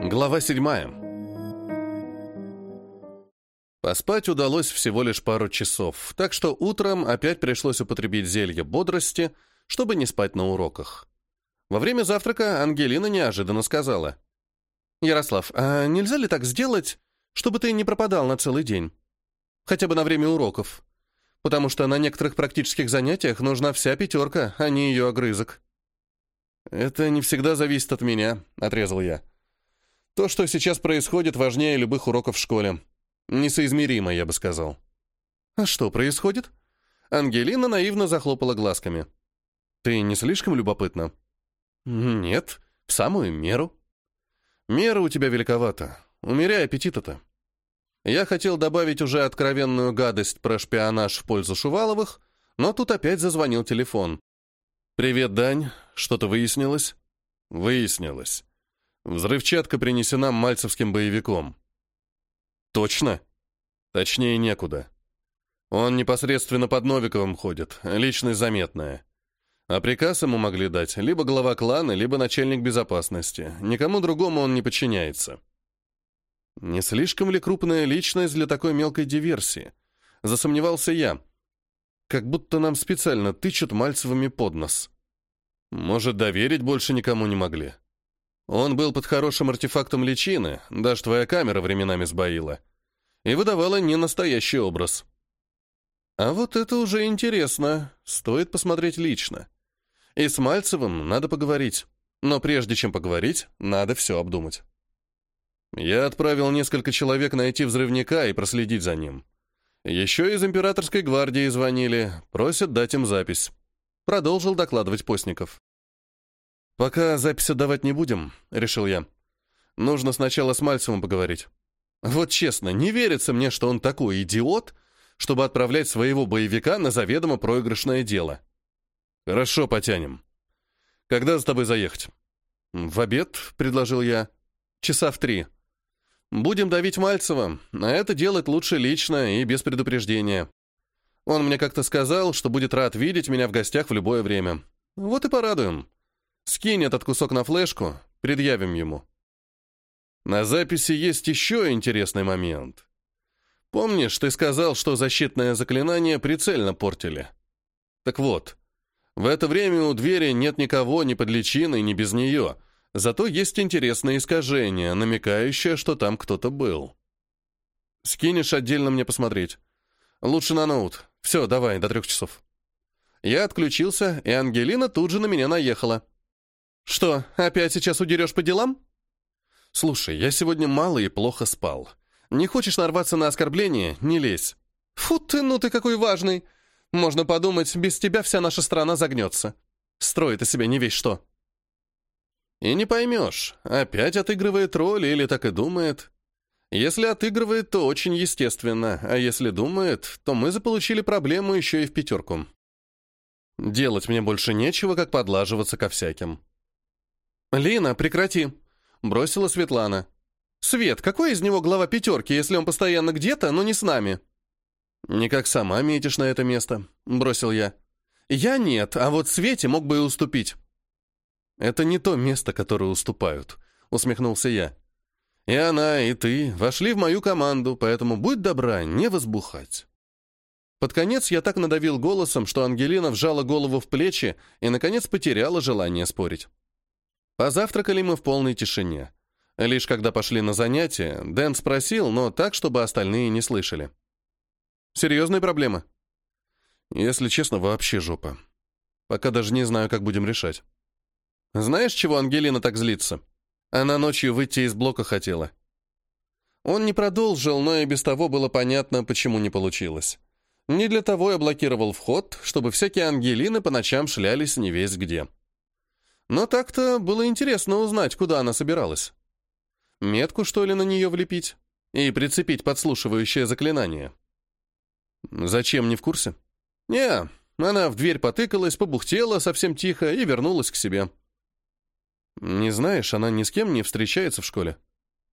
Глава седьмая. Поспать удалось всего лишь пару часов, так что утром опять пришлось употребить зелье бодрости, чтобы не спать на уроках. Во время завтрака Ангелина неожиданно сказала. «Ярослав, а нельзя ли так сделать, чтобы ты не пропадал на целый день? Хотя бы на время уроков. Потому что на некоторых практических занятиях нужна вся пятерка, а не ее огрызок». «Это не всегда зависит от меня», — отрезал я. «То, что сейчас происходит, важнее любых уроков в школе. Несоизмеримо, я бы сказал». «А что происходит?» Ангелина наивно захлопала глазками. «Ты не слишком любопытна?» «Нет, в самую меру». «Мера у тебя великовата. Умеряй аппетита-то». Я хотел добавить уже откровенную гадость про шпионаж в пользу Шуваловых, но тут опять зазвонил телефон. «Привет, Дань. Что-то выяснилось?» «Выяснилось. Взрывчатка принесена мальцевским боевиком». «Точно?» «Точнее некуда. Он непосредственно под Новиковым ходит, личность заметная. А приказ ему могли дать либо глава клана, либо начальник безопасности. Никому другому он не подчиняется». «Не слишком ли крупная личность для такой мелкой диверсии?» Засомневался я. Как будто нам специально тычут Мальцевыми под нос. Может, доверить больше никому не могли. Он был под хорошим артефактом личины, даже твоя камера временами сбоила, и выдавала не настоящий образ. А вот это уже интересно, стоит посмотреть лично. И с Мальцевым надо поговорить, но прежде чем поговорить, надо все обдумать. Я отправил несколько человек найти взрывника и проследить за ним. Еще из императорской гвардии звонили, просят дать им запись. Продолжил докладывать Постников. «Пока запись отдавать не будем», — решил я. «Нужно сначала с Мальцевым поговорить. Вот честно, не верится мне, что он такой идиот, чтобы отправлять своего боевика на заведомо проигрышное дело». «Хорошо, потянем. Когда за тобой заехать?» «В обед», — предложил я. «Часа в три». Будем давить Мальцева, а это делать лучше лично и без предупреждения. Он мне как-то сказал, что будет рад видеть меня в гостях в любое время. Вот и порадуем. Скинь этот кусок на флешку, предъявим ему. На записи есть еще интересный момент. Помнишь, ты сказал, что защитное заклинание прицельно портили? Так вот, в это время у двери нет никого ни под личиной, ни без нее — Зато есть интересное искажение, намекающее, что там кто-то был. Скинешь отдельно мне посмотреть. Лучше на ноут. Все, давай, до трех часов. Я отключился, и Ангелина тут же на меня наехала. «Что, опять сейчас удерешь по делам?» «Слушай, я сегодня мало и плохо спал. Не хочешь нарваться на оскорбление? Не лезь». «Фу ты, ну ты какой важный! Можно подумать, без тебя вся наша страна загнется. Строит из себя не весь что». И не поймешь, опять отыгрывает роль или так и думает. Если отыгрывает, то очень естественно, а если думает, то мы заполучили проблему еще и в пятерку. Делать мне больше нечего, как подлаживаться ко всяким. «Лина, прекрати!» — бросила Светлана. «Свет, какой из него глава пятерки, если он постоянно где-то, но не с нами?» «Никак сама метишь на это место», — бросил я. «Я нет, а вот Свете мог бы и уступить». «Это не то место, которое уступают», — усмехнулся я. «И она, и ты вошли в мою команду, поэтому будь добра, не возбухать». Под конец я так надавил голосом, что Ангелина вжала голову в плечи и, наконец, потеряла желание спорить. Позавтракали мы в полной тишине. Лишь когда пошли на занятия, Дэн спросил, но так, чтобы остальные не слышали. «Серьезные проблемы?» «Если честно, вообще жопа. Пока даже не знаю, как будем решать». Знаешь, чего Ангелина так злится? Она ночью выйти из блока хотела. Он не продолжил, но и без того было понятно, почему не получилось. Не для того я блокировал вход, чтобы всякие Ангелины по ночам шлялись не весь где. Но так-то было интересно узнать, куда она собиралась. Метку, что ли, на нее влепить? И прицепить подслушивающее заклинание? Зачем, не в курсе? Не, она в дверь потыкалась, побухтела совсем тихо и вернулась к себе. Не знаешь, она ни с кем не встречается в школе?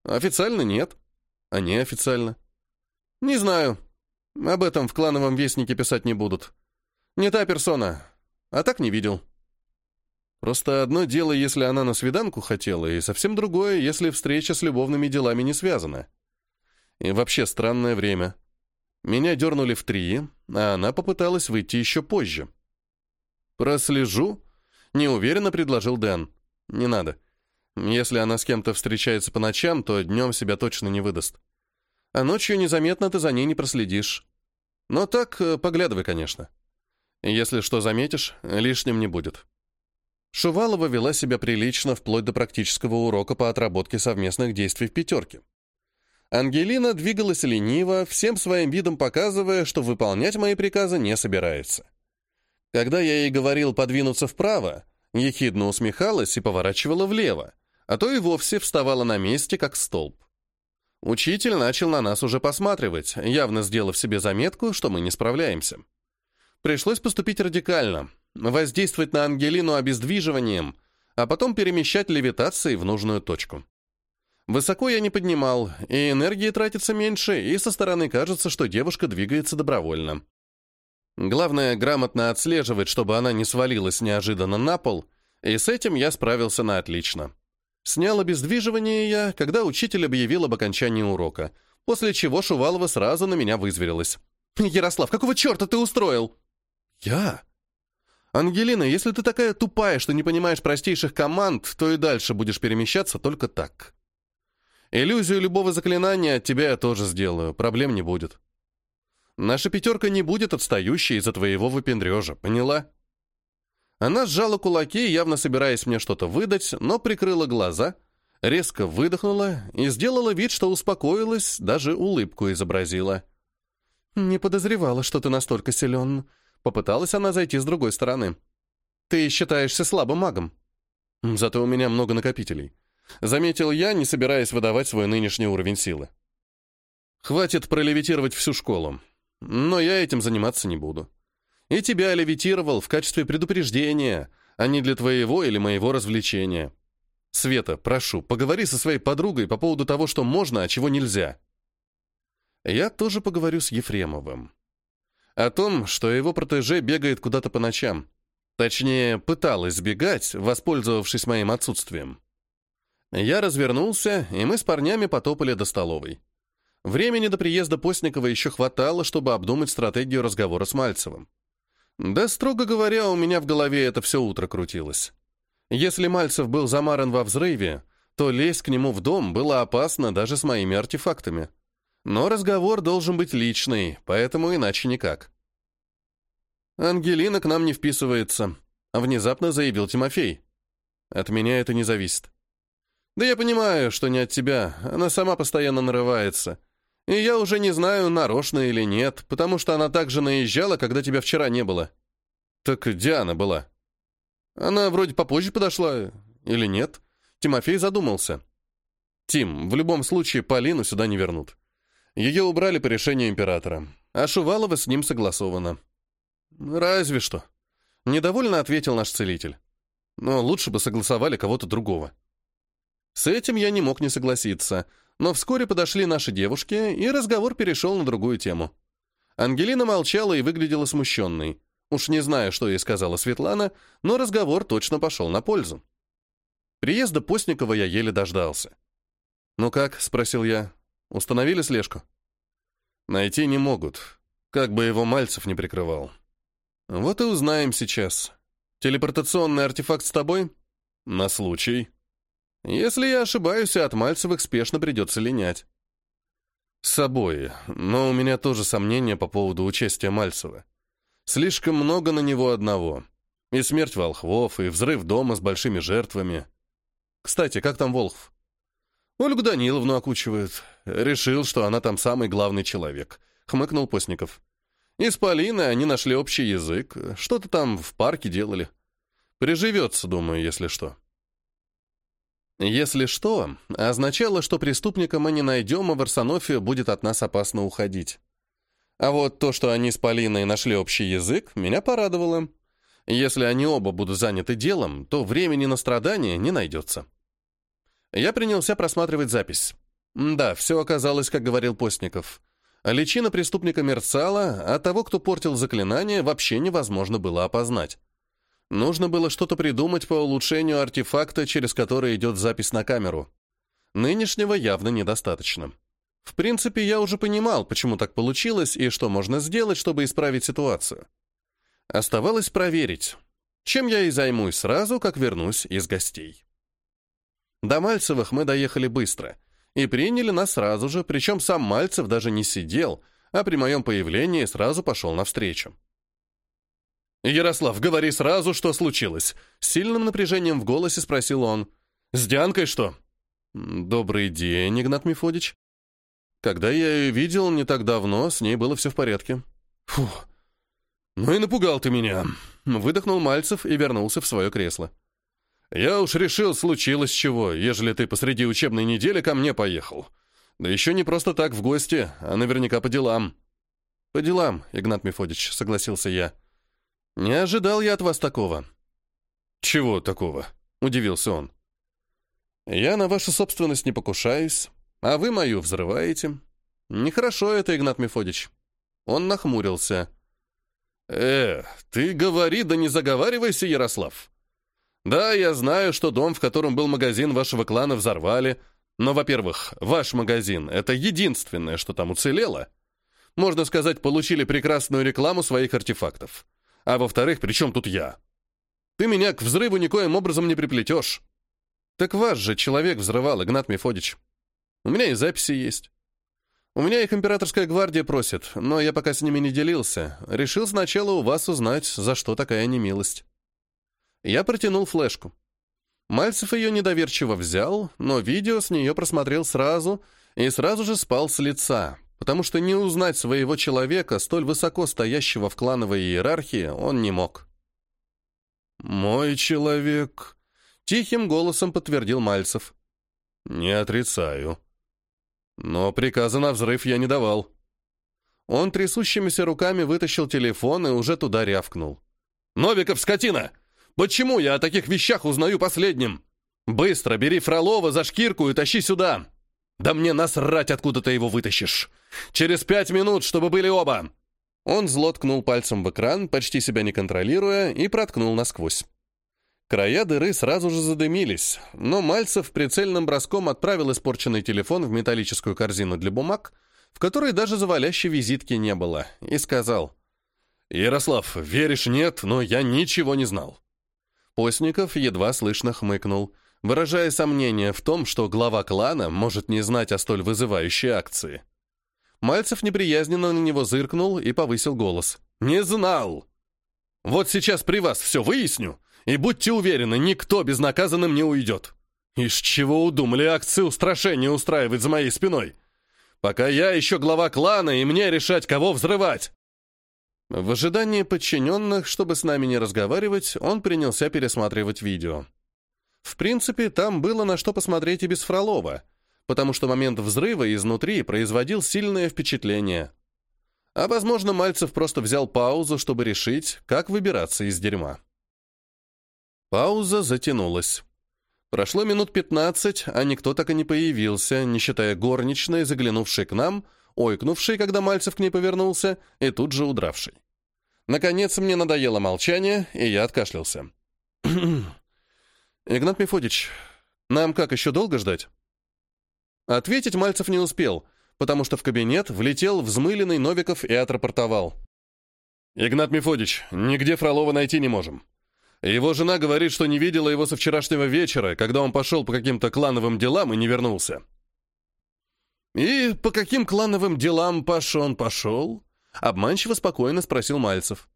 Официально нет. А неофициально? Не знаю. Об этом в клановом вестнике писать не будут. Не та персона. А так не видел. Просто одно дело, если она на свиданку хотела, и совсем другое, если встреча с любовными делами не связана. И вообще странное время. Меня дернули в три, а она попыталась выйти еще позже. «Прослежу?» — неуверенно предложил Дэн. «Не надо. Если она с кем-то встречается по ночам, то днем себя точно не выдаст. А ночью незаметно ты за ней не проследишь. Но так, э, поглядывай, конечно. Если что заметишь, лишним не будет». Шувалова вела себя прилично вплоть до практического урока по отработке совместных действий в пятерке. Ангелина двигалась лениво, всем своим видом показывая, что выполнять мои приказы не собирается. Когда я ей говорил подвинуться вправо, ехидно усмехалась и поворачивала влево, а то и вовсе вставала на месте, как столб. Учитель начал на нас уже посматривать, явно сделав себе заметку, что мы не справляемся. Пришлось поступить радикально, воздействовать на Ангелину обездвиживанием, а потом перемещать левитацией в нужную точку. Высоко я не поднимал, и энергии тратится меньше, и со стороны кажется, что девушка двигается добровольно. Главное, грамотно отслеживать, чтобы она не свалилась неожиданно на пол, и с этим я справился на отлично. Снял обездвиживание я, когда учитель объявил об окончании урока, после чего Шувалова сразу на меня вызверилась. «Ярослав, какого черта ты устроил?» «Я?» «Ангелина, если ты такая тупая, что не понимаешь простейших команд, то и дальше будешь перемещаться только так. Иллюзию любого заклинания от тебя я тоже сделаю, проблем не будет. Наша пятерка не будет отстающей из-за твоего выпендрежа, поняла?» Она сжала кулаки, явно собираясь мне что-то выдать, но прикрыла глаза, резко выдохнула и сделала вид, что успокоилась, даже улыбку изобразила. «Не подозревала, что ты настолько силен», Попыталась она зайти с другой стороны. «Ты считаешься слабым магом?» «Зато у меня много накопителей». Заметил я, не собираясь выдавать свой нынешний уровень силы. «Хватит пролевитировать всю школу. Но я этим заниматься не буду. И тебя левитировал в качестве предупреждения, а не для твоего или моего развлечения. Света, прошу, поговори со своей подругой по поводу того, что можно, а чего нельзя». Я тоже поговорю с Ефремовым. О том, что его протеже бегает куда-то по ночам. Точнее, пыталась сбегать, воспользовавшись моим отсутствием. Я развернулся, и мы с парнями потопали до столовой. Времени до приезда Постникова еще хватало, чтобы обдумать стратегию разговора с Мальцевым. Да, строго говоря, у меня в голове это все утро крутилось. Если Мальцев был замаран во взрыве, то лезть к нему в дом было опасно даже с моими артефактами. Но разговор должен быть личный, поэтому иначе никак. «Ангелина к нам не вписывается», — внезапно заявил Тимофей. «От меня это не зависит». «Да я понимаю, что не от тебя, она сама постоянно нарывается. И я уже не знаю, нарочно или нет, потому что она также наезжала, когда тебя вчера не было». «Так Диана была». «Она вроде попозже подошла, или нет?» Тимофей задумался. «Тим, в любом случае Полину сюда не вернут. Ее убрали по решению императора, а Шувалова с ним согласовано. «Разве что», — недовольно ответил наш целитель. «Но лучше бы согласовали кого-то другого». С этим я не мог не согласиться, но вскоре подошли наши девушки, и разговор перешел на другую тему. Ангелина молчала и выглядела смущенной. Уж не знаю, что ей сказала Светлана, но разговор точно пошел на пользу. Приезда Постникова я еле дождался. «Ну как?» — спросил я. Установили слежку? Найти не могут, как бы его Мальцев не прикрывал. Вот и узнаем сейчас. Телепортационный артефакт с тобой? На случай. Если я ошибаюсь, от Мальцевых спешно придется линять. С собой, но у меня тоже сомнения по поводу участия Мальцева. Слишком много на него одного. И смерть волхвов, и взрыв дома с большими жертвами. Кстати, как там Волхв? Ольгу Даниловну окучивают. Решил, что она там самый главный человек. Хмыкнул Постников. И с Полиной они нашли общий язык. Что-то там в парке делали. Приживется, думаю, если что. Если что, означало, что преступника мы не найдем, а в Арсенофе будет от нас опасно уходить. А вот то, что они с Полиной нашли общий язык, меня порадовало. Если они оба будут заняты делом, то времени на страдания не найдется. Я принялся просматривать запись. Да, все оказалось, как говорил Постников. Личина преступника мерцала, а того, кто портил заклинание, вообще невозможно было опознать. Нужно было что-то придумать по улучшению артефакта, через который идет запись на камеру. Нынешнего явно недостаточно. В принципе, я уже понимал, почему так получилось и что можно сделать, чтобы исправить ситуацию. Оставалось проверить, чем я и займусь сразу, как вернусь из гостей. До Мальцевых мы доехали быстро и приняли нас сразу же, причем сам Мальцев даже не сидел, а при моем появлении сразу пошел навстречу. «Ярослав, говори сразу, что случилось!» С сильным напряжением в голосе спросил он. «С Дианкой что?» «Добрый день, Игнат Мефодич. Когда я ее видел не так давно, с ней было все в порядке». «Фух, ну и напугал ты меня!» Выдохнул Мальцев и вернулся в свое кресло. «Я уж решил, случилось чего, ежели ты посреди учебной недели ко мне поехал. Да еще не просто так в гости, а наверняка по делам». «По делам, Игнат Мефодич», — согласился я. «Не ожидал я от вас такого». «Чего такого?» — удивился он. «Я на вашу собственность не покушаюсь, а вы мою взрываете. Нехорошо это, Игнат Мефодич». Он нахмурился. «Э, ты говори, да не заговаривайся, Ярослав. Да, я знаю, что дом, в котором был магазин вашего клана, взорвали, но, во-первых, ваш магазин — это единственное, что там уцелело. Можно сказать, получили прекрасную рекламу своих артефактов. А во-вторых, при чем тут я? Ты меня к взрыву никоим образом не приплетешь. Так ваш же человек взрывал, Игнат Мефодич. У меня и записи есть. У меня их императорская гвардия просит, но я пока с ними не делился. Решил сначала у вас узнать, за что такая немилость. Я протянул флешку. Мальцев ее недоверчиво взял, но видео с нее просмотрел сразу и сразу же спал с лица, потому что не узнать своего человека, столь высоко стоящего в клановой иерархии, он не мог. «Мой человек», — тихим голосом подтвердил Мальцев. «Не отрицаю. Но приказа на взрыв я не давал. Он трясущимися руками вытащил телефон и уже туда рявкнул. «Новиков, скотина! Почему я о таких вещах узнаю последним? Быстро бери Фролова за шкирку и тащи сюда! Да мне насрать, откуда ты его вытащишь! Через пять минут, чтобы были оба!» Он зло ткнул пальцем в экран, почти себя не контролируя, и проткнул насквозь. Края дыры сразу же задымились, но Мальцев прицельным броском отправил испорченный телефон в металлическую корзину для бумаг, в которой даже завалящей визитки не было, и сказал, «Ярослав, веришь, нет, но я ничего не знал». Постников едва слышно хмыкнул, выражая сомнение в том, что глава клана может не знать о столь вызывающей акции. Мальцев неприязненно на него зыркнул и повысил голос. «Не знал! Вот сейчас при вас все выясню, и будьте уверены, никто безнаказанным не уйдет. Из чего удумали акции устрашения устраивать за моей спиной? Пока я еще глава клана, и мне решать, кого взрывать. В ожидании подчиненных, чтобы с нами не разговаривать, он принялся пересматривать видео. В принципе, там было на что посмотреть и без Фролова, потому что момент взрыва изнутри производил сильное впечатление. А, возможно, Мальцев просто взял паузу, чтобы решить, как выбираться из дерьма. Пауза затянулась. Прошло минут пятнадцать, а никто так и не появился, не считая горничной, заглянувшей к нам, ойкнувшей, когда Мальцев к ней повернулся, и тут же удравшей. Наконец мне надоело молчание, и я откашлялся. «Игнат Мефодич, нам как, еще долго ждать?» Ответить Мальцев не успел, потому что в кабинет влетел взмыленный Новиков и отрапортовал. «Игнат Мефодич, нигде Фролова найти не можем. Его жена говорит, что не видела его со вчерашнего вечера, когда он пошел по каким-то клановым делам и не вернулся. «И по каким клановым делам пошел он пошел?» Обманчиво спокойно спросил Мальцев.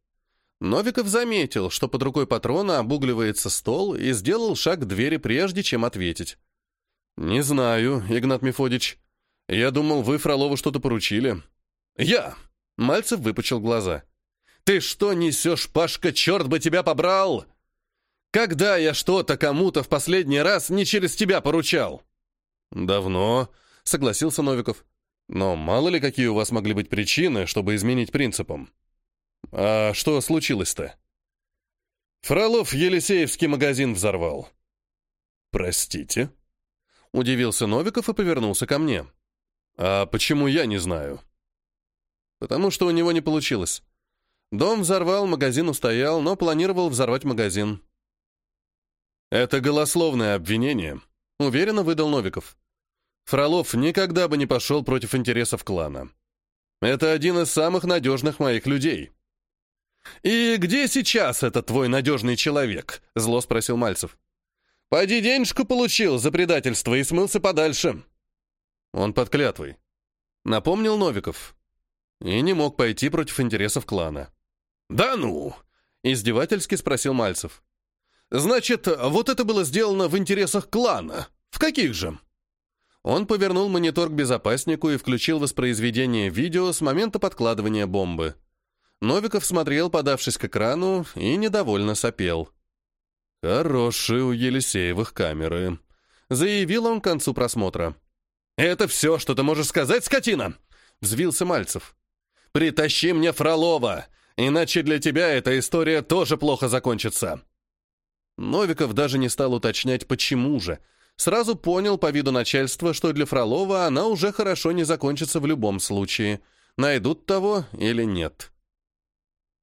Новиков заметил, что под рукой патрона обугливается стол и сделал шаг к двери, прежде чем ответить. «Не знаю, Игнат Мефодич. Я думал, вы Фролову что-то поручили». «Я!» — Мальцев выпучил глаза. «Ты что несешь, Пашка, черт бы тебя побрал!» Когда я что-то кому-то в последний раз не через тебя поручал?» «Давно», — согласился Новиков. «Но мало ли какие у вас могли быть причины, чтобы изменить принципам. А что случилось-то?» Фролов Елисеевский магазин взорвал. «Простите?» — удивился Новиков и повернулся ко мне. «А почему я не знаю?» «Потому что у него не получилось. Дом взорвал, магазин устоял, но планировал взорвать магазин. «Это голословное обвинение», — уверенно выдал Новиков. «Фролов никогда бы не пошел против интересов клана. Это один из самых надежных моих людей». «И где сейчас этот твой надежный человек?» — зло спросил Мальцев. «Пойди денежку получил за предательство и смылся подальше». Он под клятвой. Напомнил Новиков. И не мог пойти против интересов клана. «Да ну!» — издевательски спросил Мальцев. «Значит, вот это было сделано в интересах клана. В каких же?» Он повернул монитор к безопаснику и включил воспроизведение видео с момента подкладывания бомбы. Новиков смотрел, подавшись к экрану, и недовольно сопел. «Хорошие у Елисеевых камеры», — заявил он к концу просмотра. «Это все, что ты можешь сказать, скотина!» — взвился Мальцев. «Притащи мне Фролова, иначе для тебя эта история тоже плохо закончится». Новиков даже не стал уточнять, почему же. Сразу понял по виду начальства, что для Фролова она уже хорошо не закончится в любом случае. Найдут того или нет.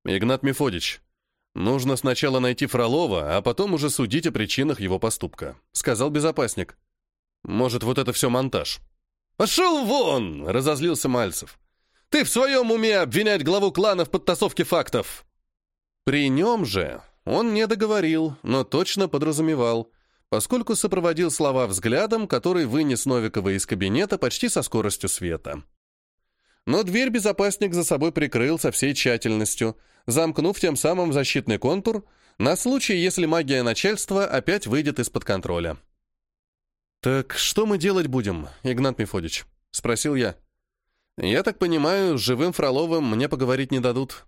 «Игнат Мефодич, нужно сначала найти Фролова, а потом уже судить о причинах его поступка», — сказал безопасник. «Может, вот это все монтаж?» «Пошел вон!» — разозлился Мальцев. «Ты в своем уме обвинять главу клана в подтасовке фактов?» При нем же он не договорил, но точно подразумевал, поскольку сопроводил слова взглядом, который вынес Новикова из кабинета почти со скоростью света. Но дверь безопасник за собой прикрыл со всей тщательностью, замкнув тем самым защитный контур на случай, если магия начальства опять выйдет из-под контроля. «Так что мы делать будем, Игнат Мефодич?» — спросил я. «Я так понимаю, с живым Фроловым мне поговорить не дадут».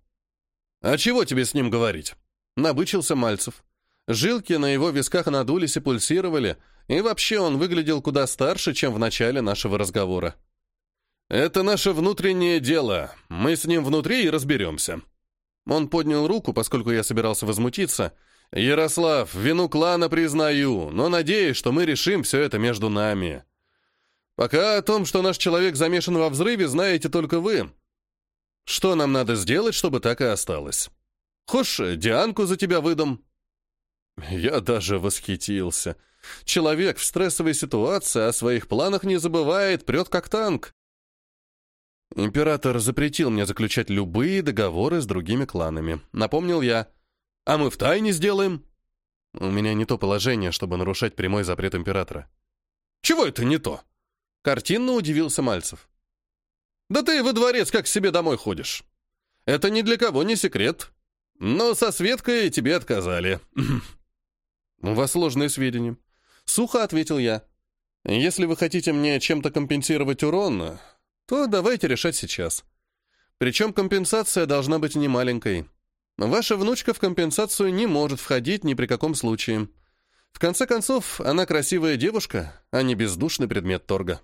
«А чего тебе с ним говорить?» — набычился Мальцев. Жилки на его висках надулись и пульсировали, и вообще он выглядел куда старше, чем в начале нашего разговора. «Это наше внутреннее дело. Мы с ним внутри и разберемся». Он поднял руку, поскольку я собирался возмутиться. «Ярослав, вину клана признаю, но надеюсь, что мы решим все это между нами. Пока о том, что наш человек замешан во взрыве, знаете только вы. Что нам надо сделать, чтобы так и осталось? Хошь, Дианку за тебя выдам». Я даже восхитился. Человек в стрессовой ситуации о своих планах не забывает, прет как танк. Император запретил мне заключать любые договоры с другими кланами. Напомнил я. А мы втайне сделаем. У меня не то положение, чтобы нарушать прямой запрет императора. Чего это не то? Картинно удивился Мальцев. Да ты во дворец как к себе домой ходишь. Это ни для кого не секрет. Но со Светкой тебе отказали. У вас сложные сведения. Сухо ответил я. Если вы хотите мне чем-то компенсировать урон, то давайте решать сейчас. Причем компенсация должна быть немаленькой. Ваша внучка в компенсацию не может входить ни при каком случае. В конце концов, она красивая девушка, а не бездушный предмет торга.